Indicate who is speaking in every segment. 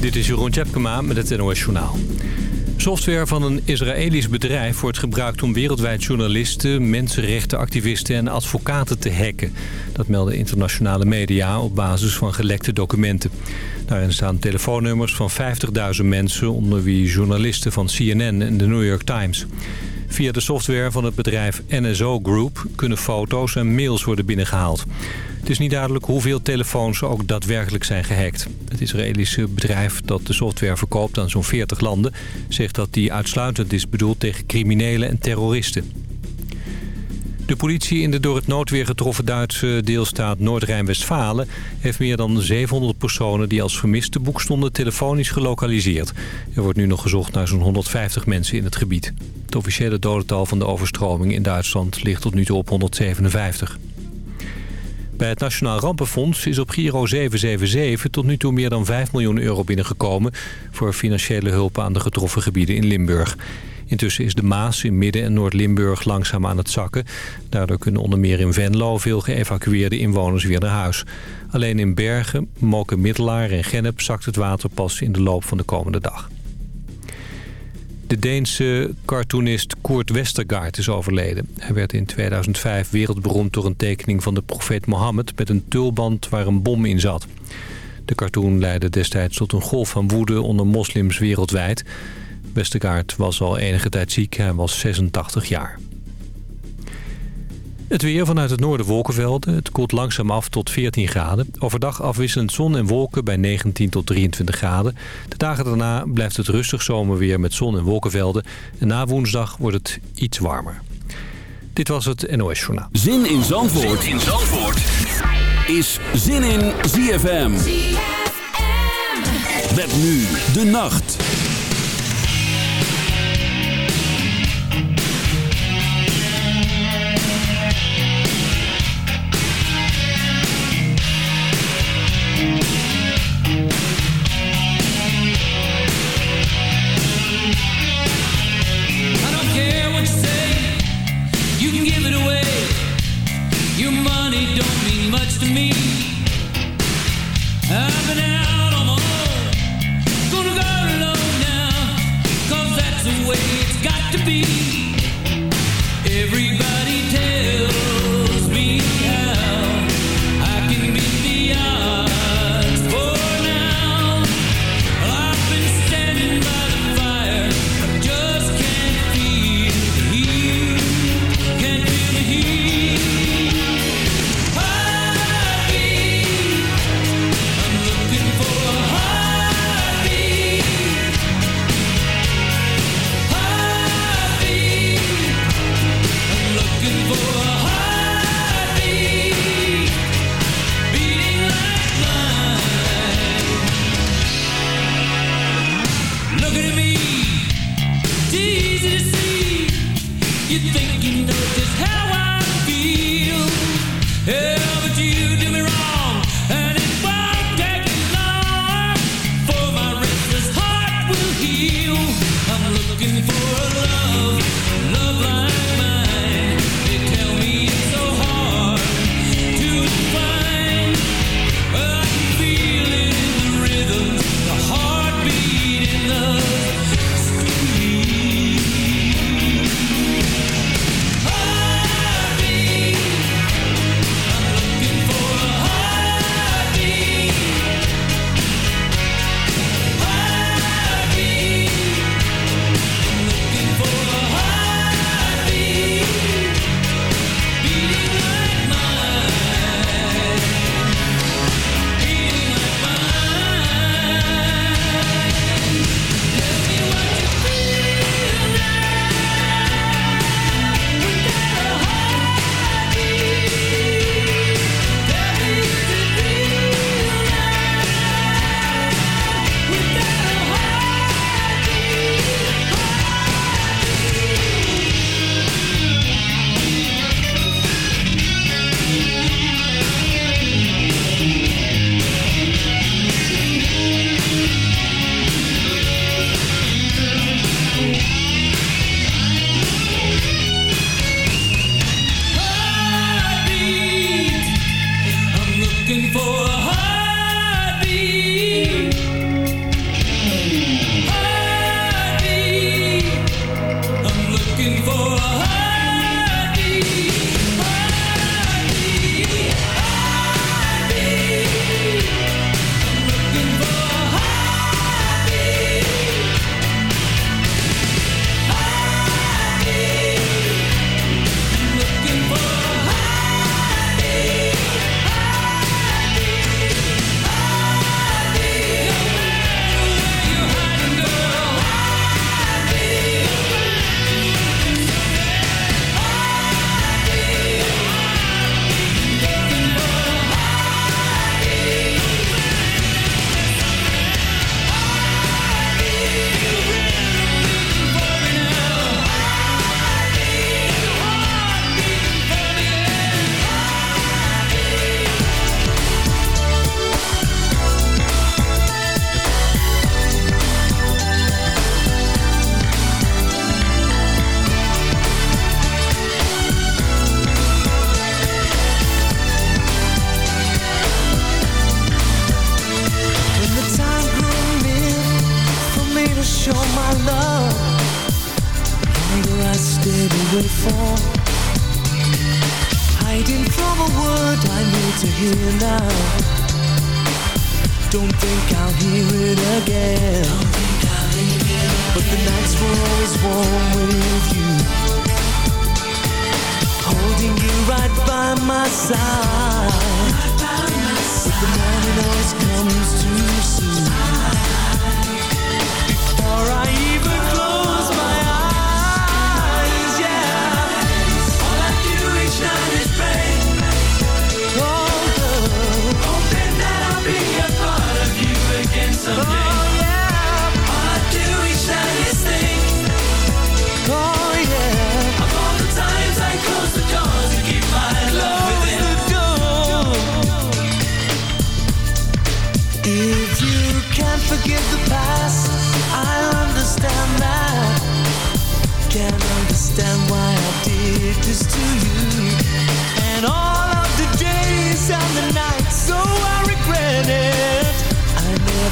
Speaker 1: Dit is Jeroen Tjepkema met het NOS Journaal. Software van een Israëlisch bedrijf wordt gebruikt om wereldwijd journalisten, mensenrechtenactivisten en advocaten te hacken. Dat melden internationale media op basis van gelekte documenten. Daarin staan telefoonnummers van 50.000 mensen, onder wie journalisten van CNN en de New York Times. Via de software van het bedrijf NSO Group kunnen foto's en mails worden binnengehaald. Het is niet duidelijk hoeveel telefoons ook daadwerkelijk zijn gehackt. Het Israëlische bedrijf dat de software verkoopt aan zo'n 40 landen... zegt dat die uitsluitend is bedoeld tegen criminelen en terroristen. De politie in de door het noodweer getroffen Duitse deelstaat Noord-Rijn-Westfalen... heeft meer dan 700 personen die als vermiste boek stonden telefonisch gelokaliseerd. Er wordt nu nog gezocht naar zo'n 150 mensen in het gebied. Het officiële dodental van de overstroming in Duitsland ligt tot nu toe op 157. Bij het Nationaal Rampenfonds is op Giro 777 tot nu toe meer dan 5 miljoen euro binnengekomen... voor financiële hulp aan de getroffen gebieden in Limburg. Intussen is de Maas in Midden- en Noord-Limburg langzaam aan het zakken. Daardoor kunnen onder meer in Venlo veel geëvacueerde inwoners weer naar huis. Alleen in Bergen, Moken Middelaar en Gennep zakt het water pas in de loop van de komende dag. De Deense cartoonist Koert Westergaard is overleden. Hij werd in 2005 wereldberoemd door een tekening van de profeet Mohammed... met een tulband waar een bom in zat. De cartoon leidde destijds tot een golf van woede onder moslims wereldwijd. Westergaard was al enige tijd ziek, hij was 86 jaar. Het weer vanuit het noorden wolkenvelden. Het koelt langzaam af tot 14 graden. Overdag afwisselend zon en wolken bij 19 tot 23 graden. De dagen daarna blijft het rustig zomerweer met zon en wolkenvelden. En na woensdag wordt het iets warmer. Dit was het NOS Journaal.
Speaker 2: Zin in Zandvoort, zin in Zandvoort. is Zin in ZFM. ZFM. Met nu de nacht.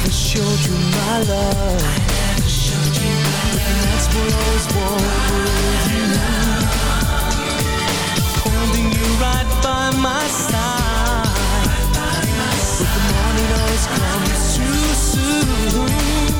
Speaker 3: never showed you my love. I never showed you my love. And that's what I always wanted with you. Holding you right by my side. But the morning always comes too soon.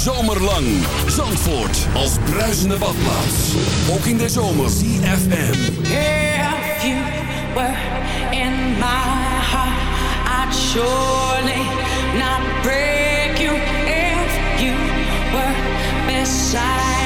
Speaker 2: zomerlang. Zandvoort als bruisende badplaats. Ook in de zomer. CFM.
Speaker 4: If you were in my heart, I'd surely not break you. If you were beside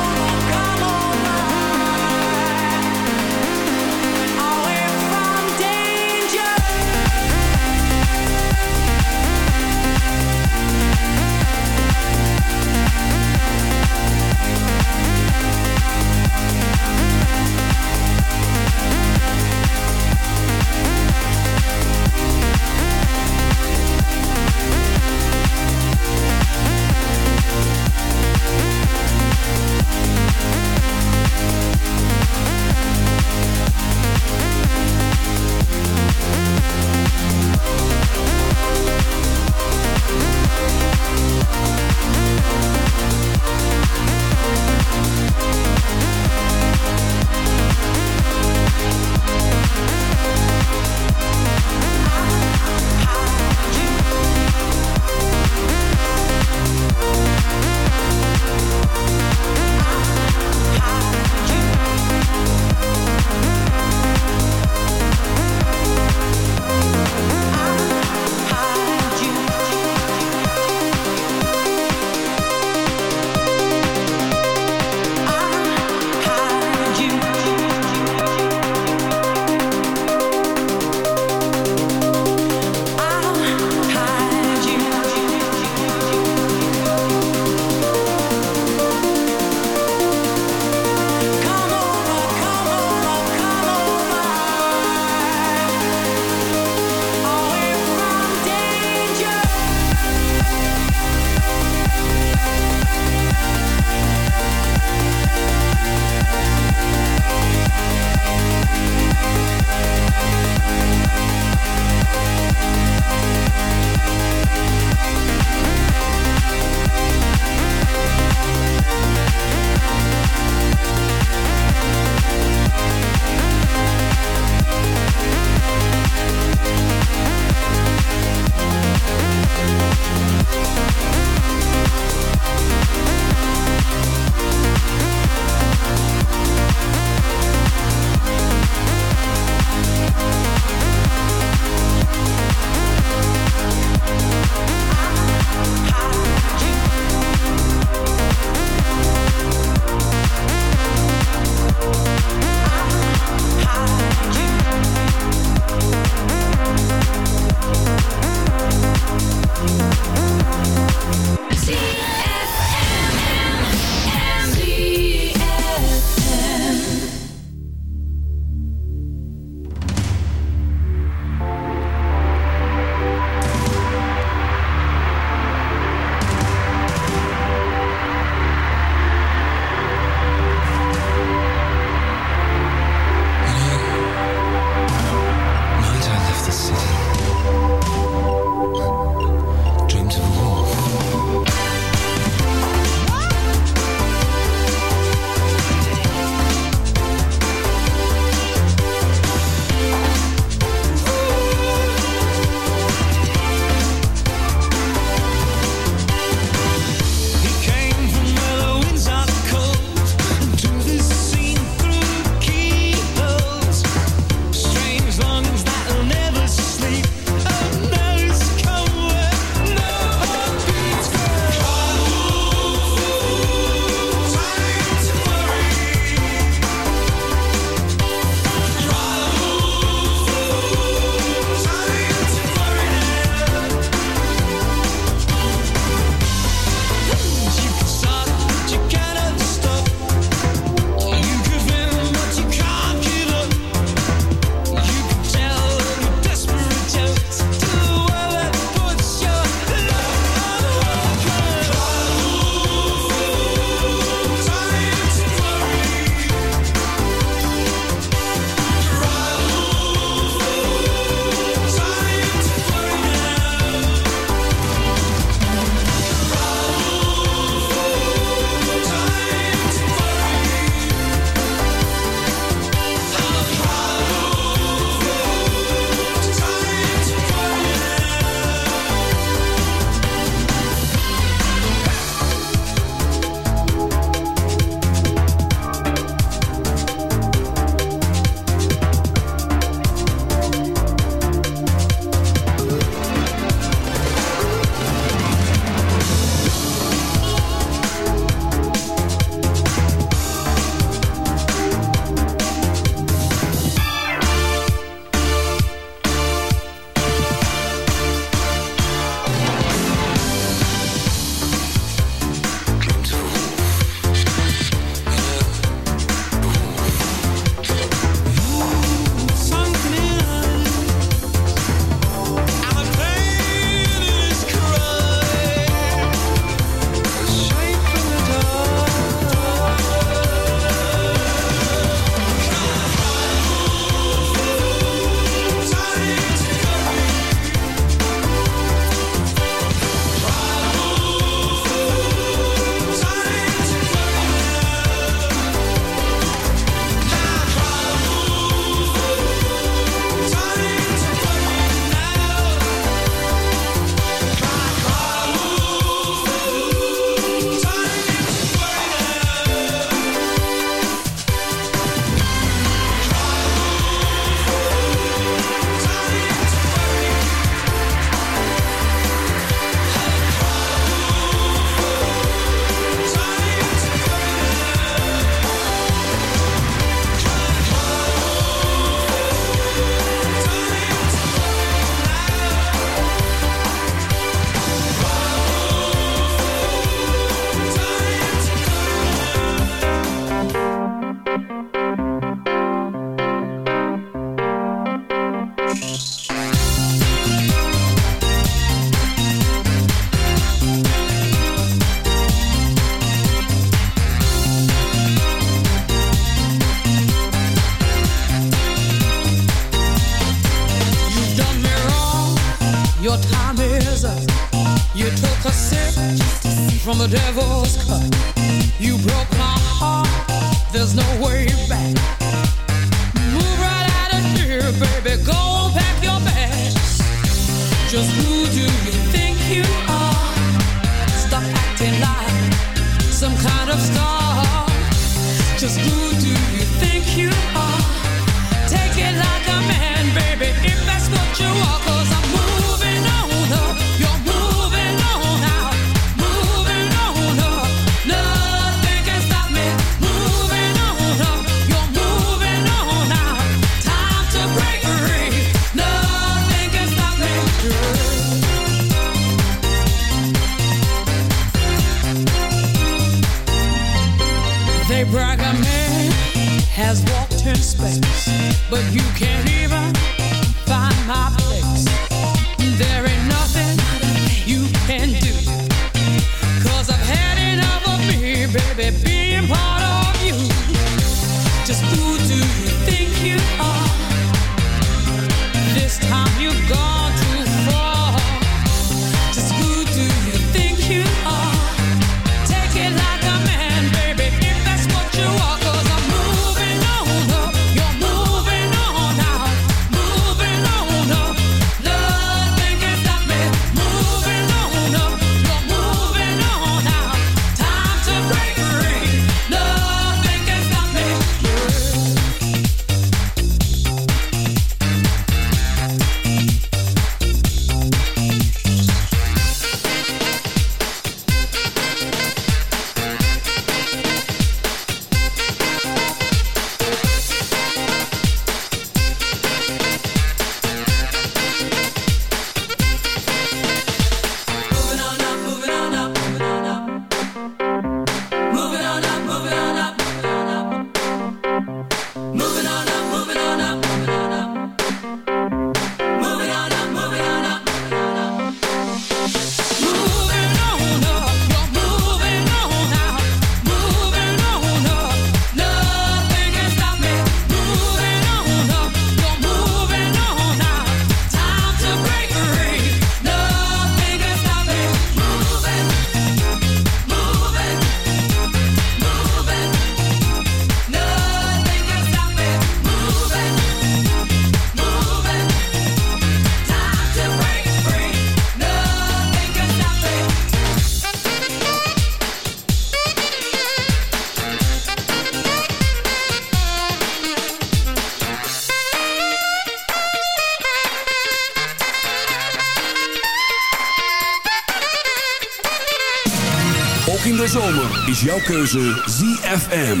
Speaker 2: is jouw keuze ZFM.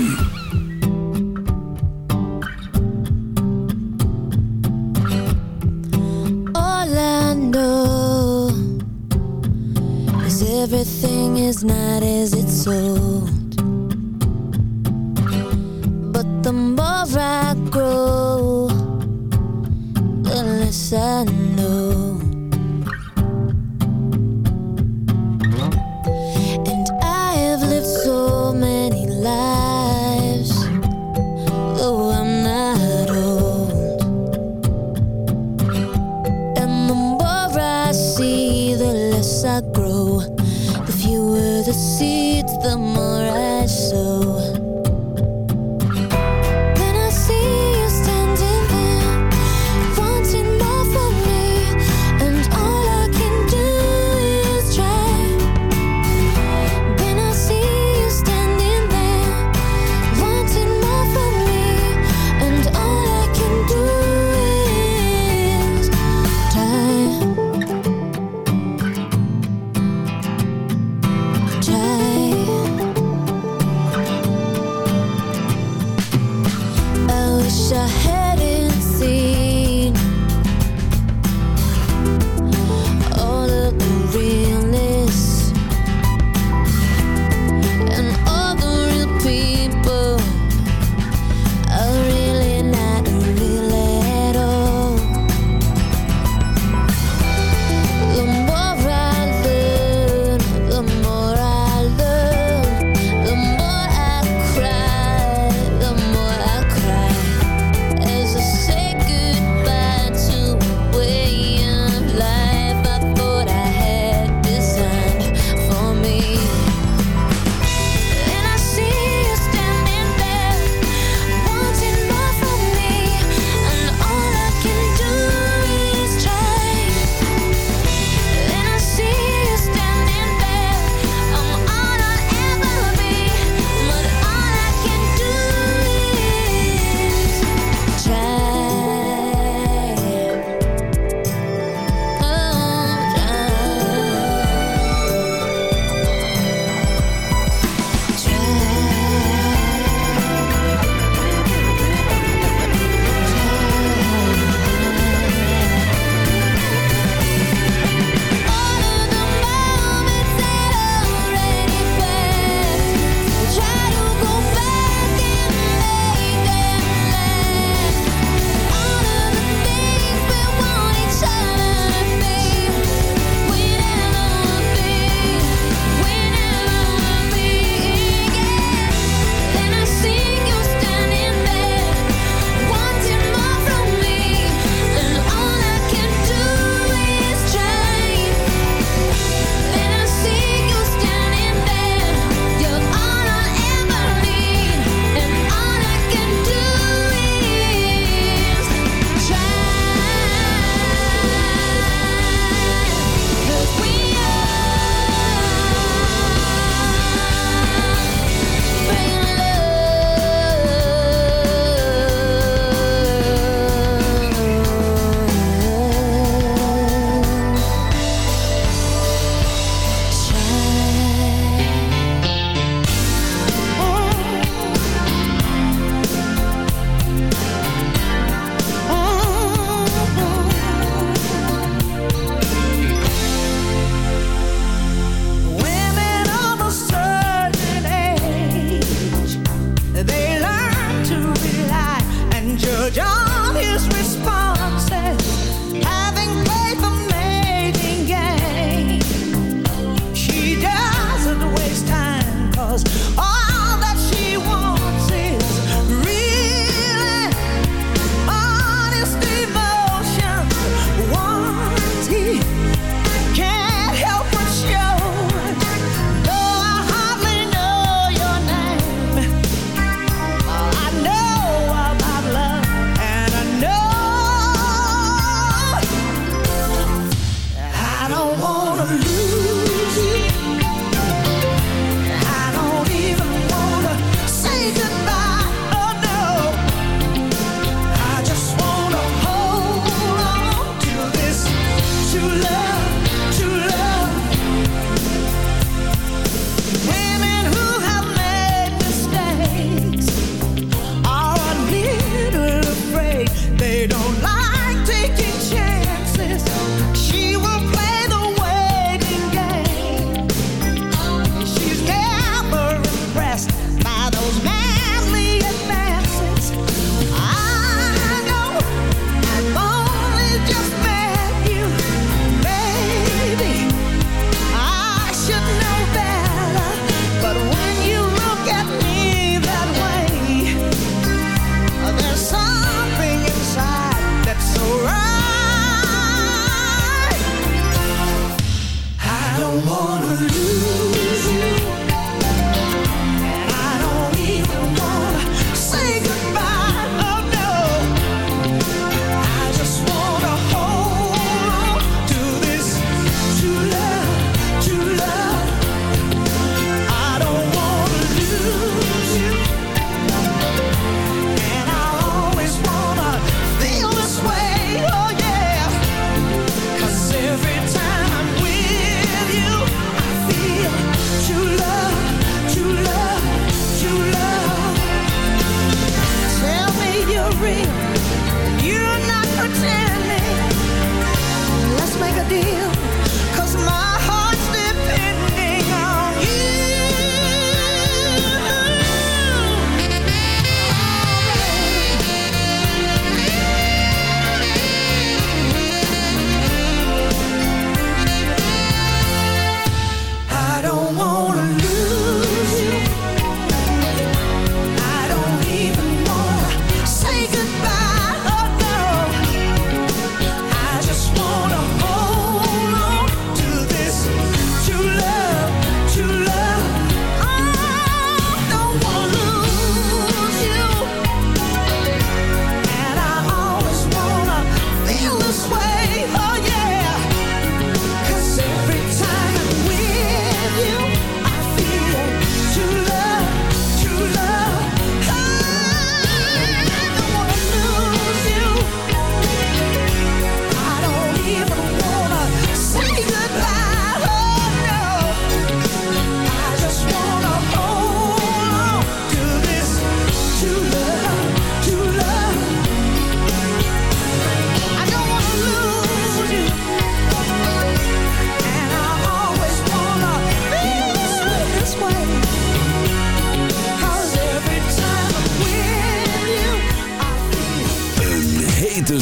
Speaker 5: All I know is everything is not as it's sold. But the more I grow, the less I know.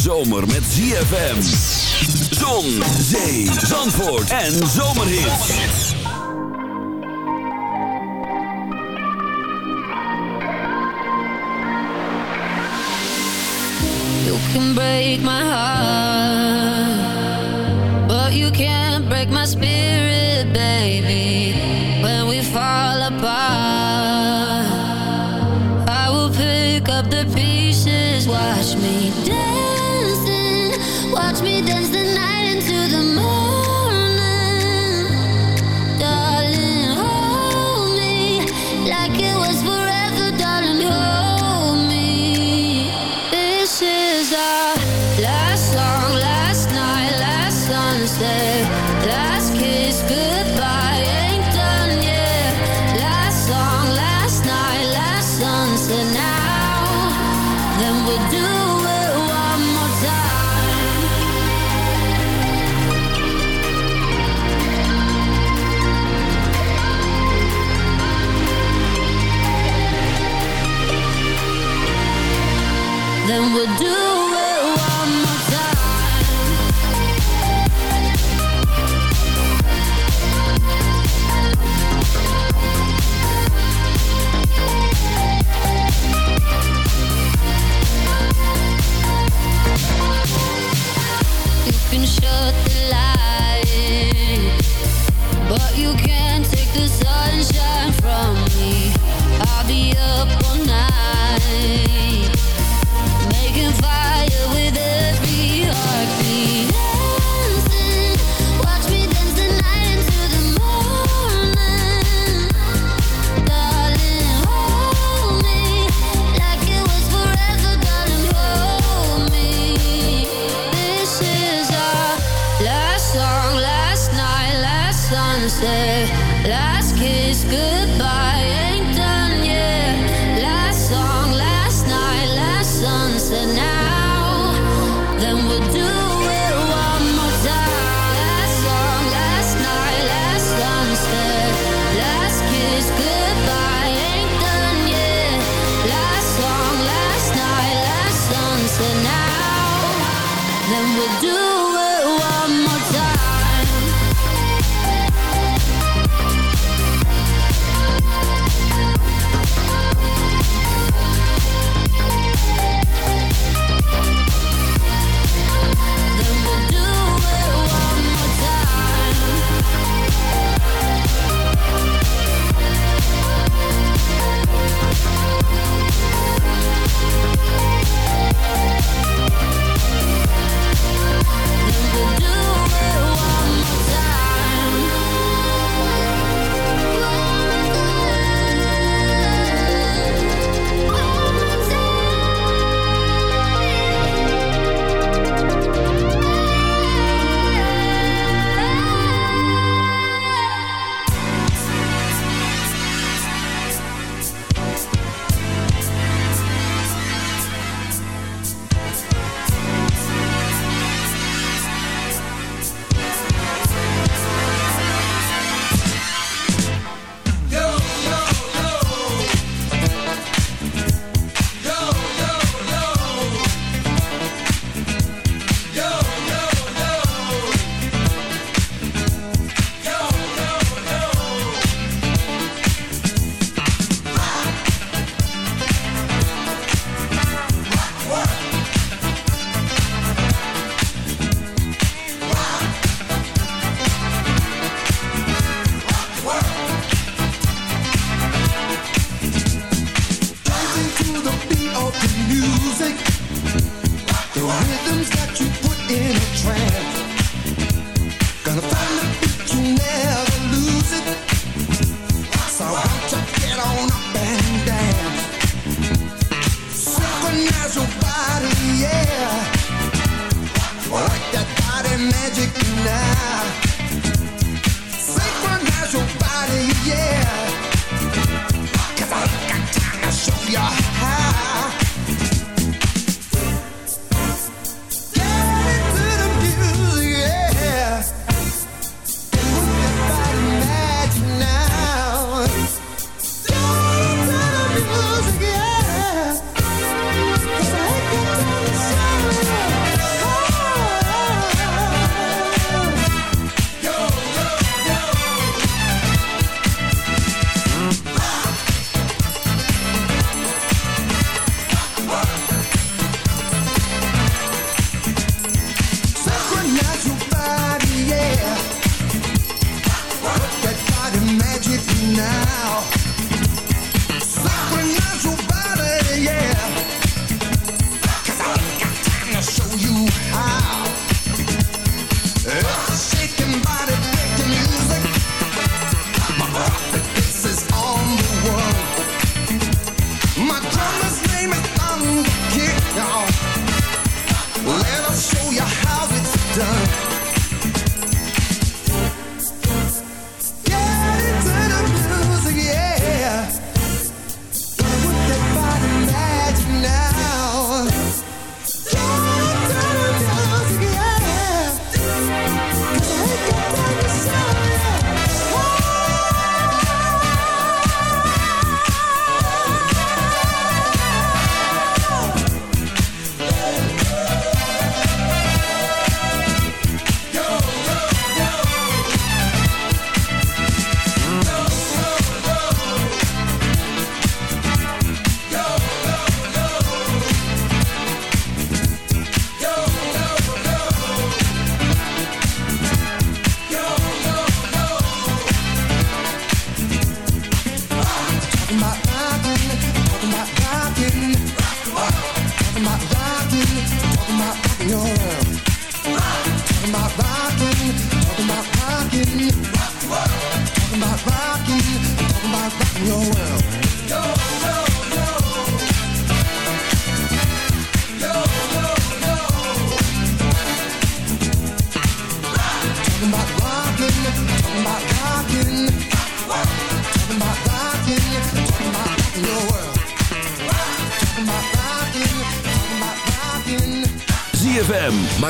Speaker 2: zomer met ZFM. Zon, zee, zandvoort en zomerhit
Speaker 5: You can break my heart. But you can't break my spirit, baby.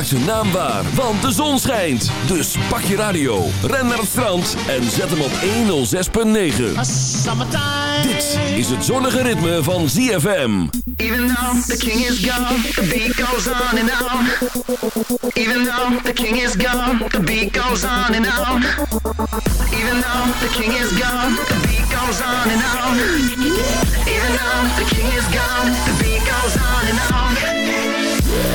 Speaker 2: Zijn naam waar, want de zon schijnt. Dus pak je radio, ren naar het strand en zet hem op 106.9. Dit is het zonnige ritme van ZFM.
Speaker 6: Even though the king is gone, the beat goes on and on. Even though the king is gone, the beat goes on and on. Even though the king is gone, the beat goes on and on. Even though the king is gone, the beat goes on and on.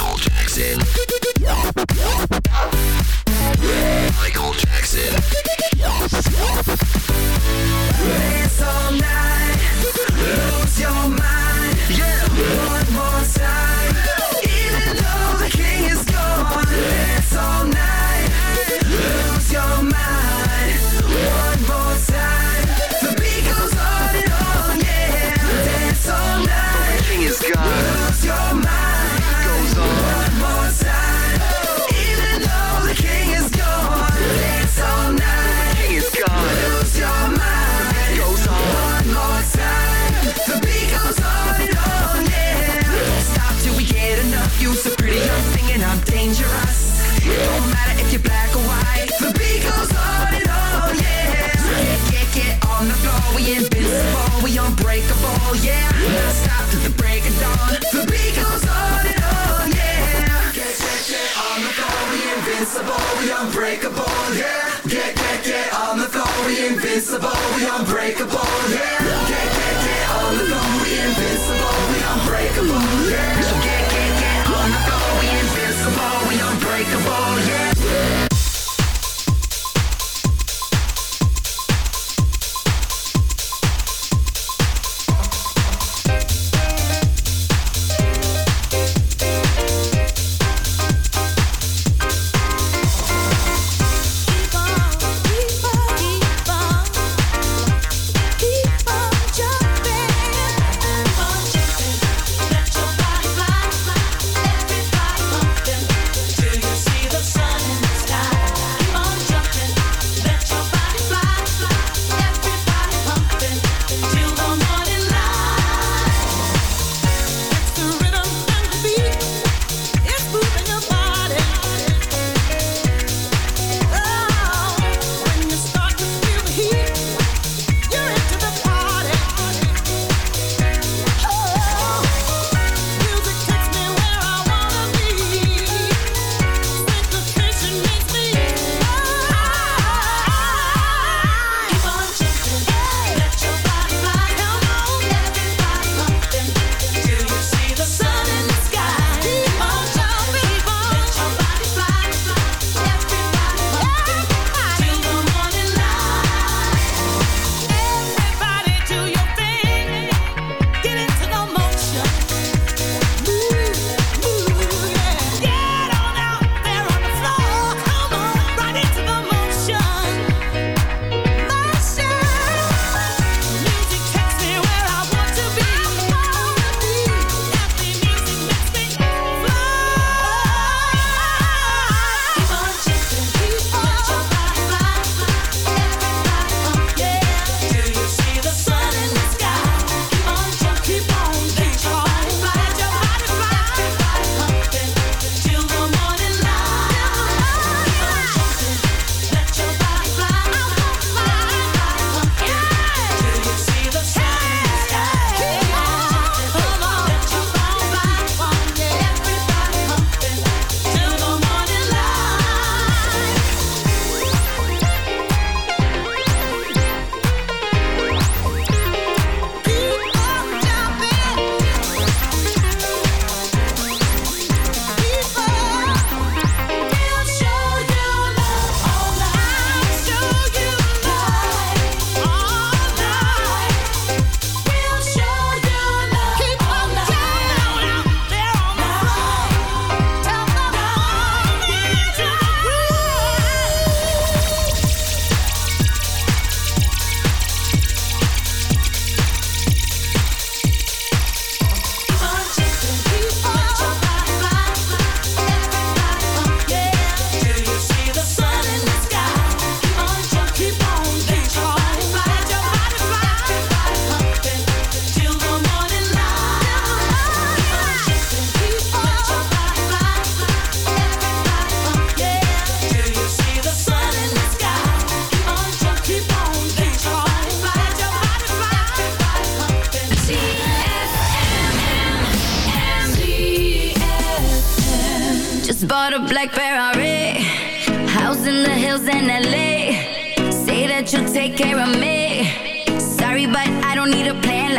Speaker 6: Michael Jackson. Dance all night,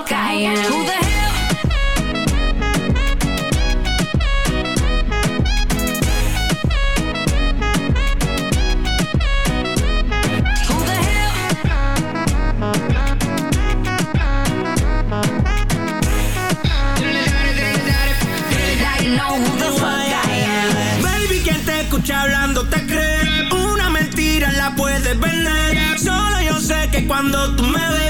Speaker 5: fuck I am. Who the hell?
Speaker 7: hablando te crees. Una mentira la puedes vender. Solo yo sé que cuando tú me ves.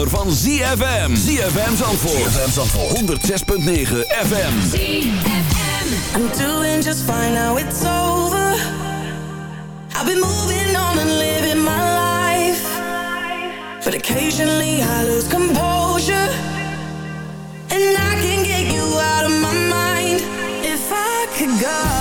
Speaker 2: zomer van ZFM. ZFM Zandvoort. ZFM Zandvoort. 106.9 FM. ZFM.
Speaker 8: I'm doing just fine now it's over. I've been moving on and living my life. But occasionally I lose composure. And I can get you out of my mind. If I could go.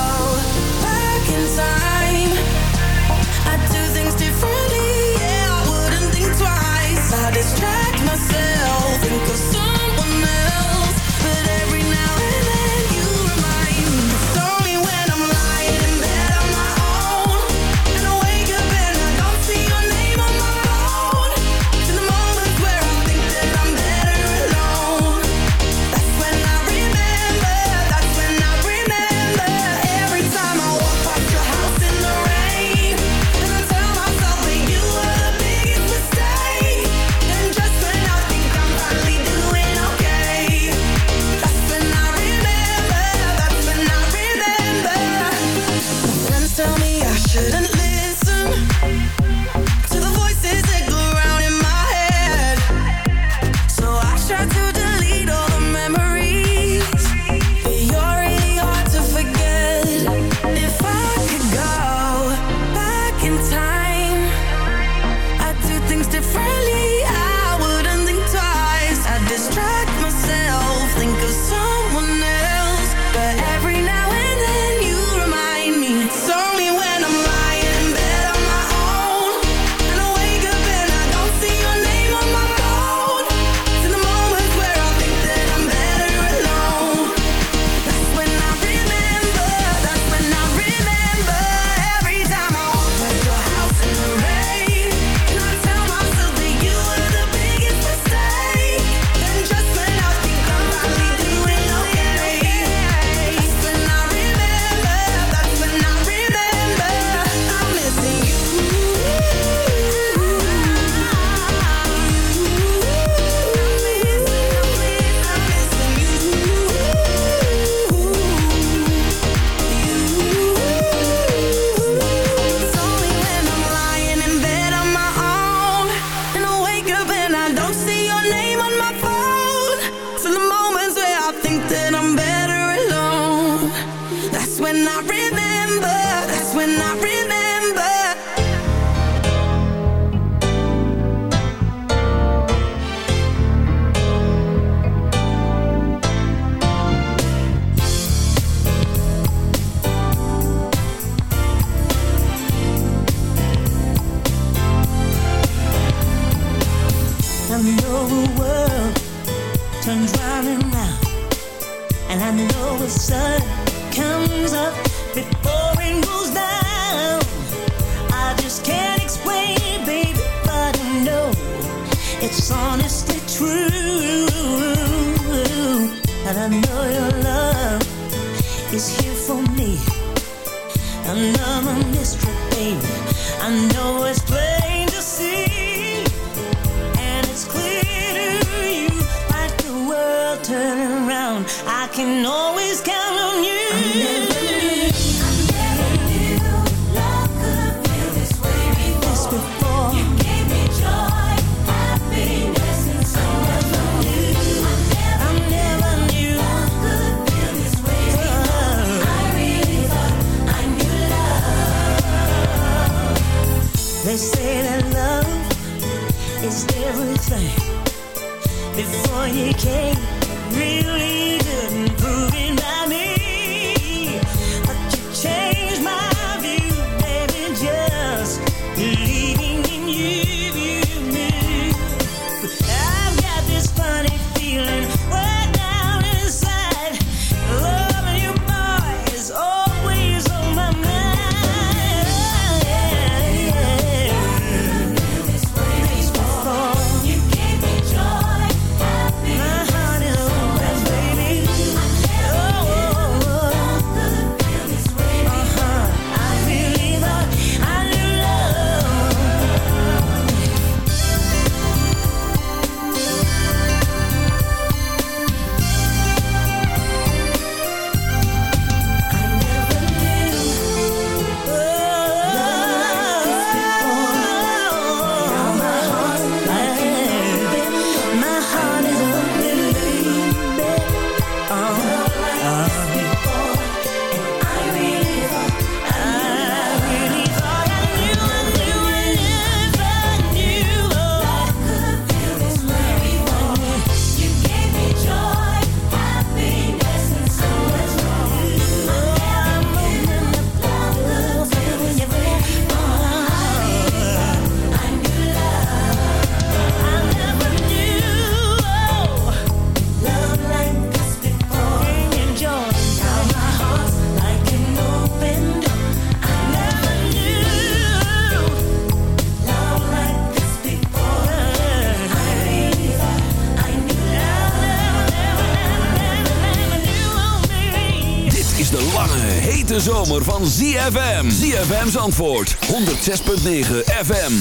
Speaker 2: ZFM. ZFM's antwoord. 106.9 FM.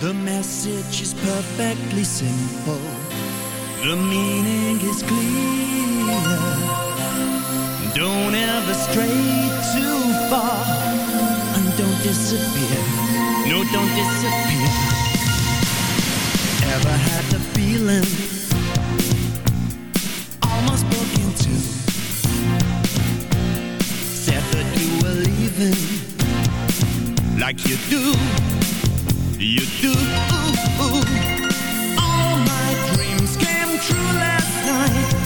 Speaker 3: The message is perfectly simple. The meaning is clear. Don't ever stray too far. And don't disappear. No, don't disappear. Ever had the feeling heaven like you do, you do. All my dreams came true last night.